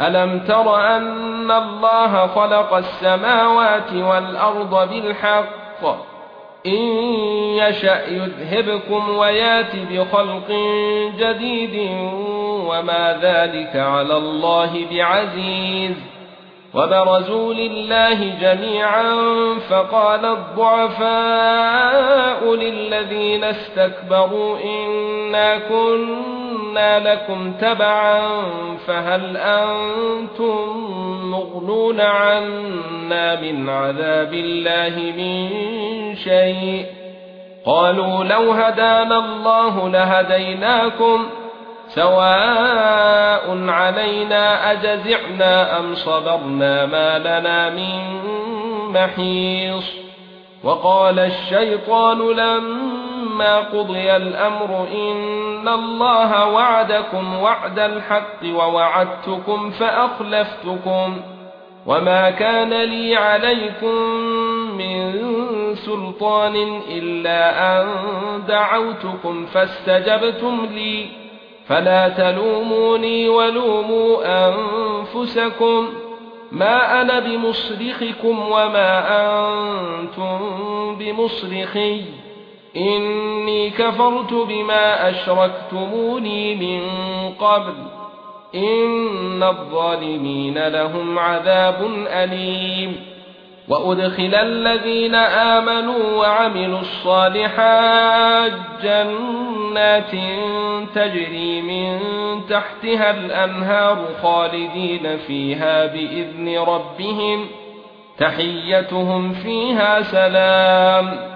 ألم تر أن الله خلق السماوات والأرض بالحق؟ إن يشأ يذهبكم وياتي بخلق جديد وما ذلك على الله بعزيز. وبرزوا لله جميعا فقال الضعفاء للذين استكبروا إنا كنا لكم تبعا فهل أنتم مغنون عنا من عذاب الله من شيء قالوا لو هدانا الله لهديناكم سواء علينا اجزعنا ام صبرنا ما لنا من محيص وقال الشيطان لما قضي الامر ان الله وعدكم وعد الحق ووعدتكم فاخلفتكم وما كان لي عليكم من سلطان الا ان دعوتكم فاستجبتم لي فلا تلوموني ولوموا انفسكم ما أنا بمصرخكم وما أنتم بمصرخي إني كفرت بما أشركتموني من قبل. إن الظالمين لهم عذاب أليم. وأدخل الذين آمنوا وعملوا الصالحات جنات تجري من تحتها الأنهار خالدين فيها بإذن ربهم. تحيتهم فيها سلام.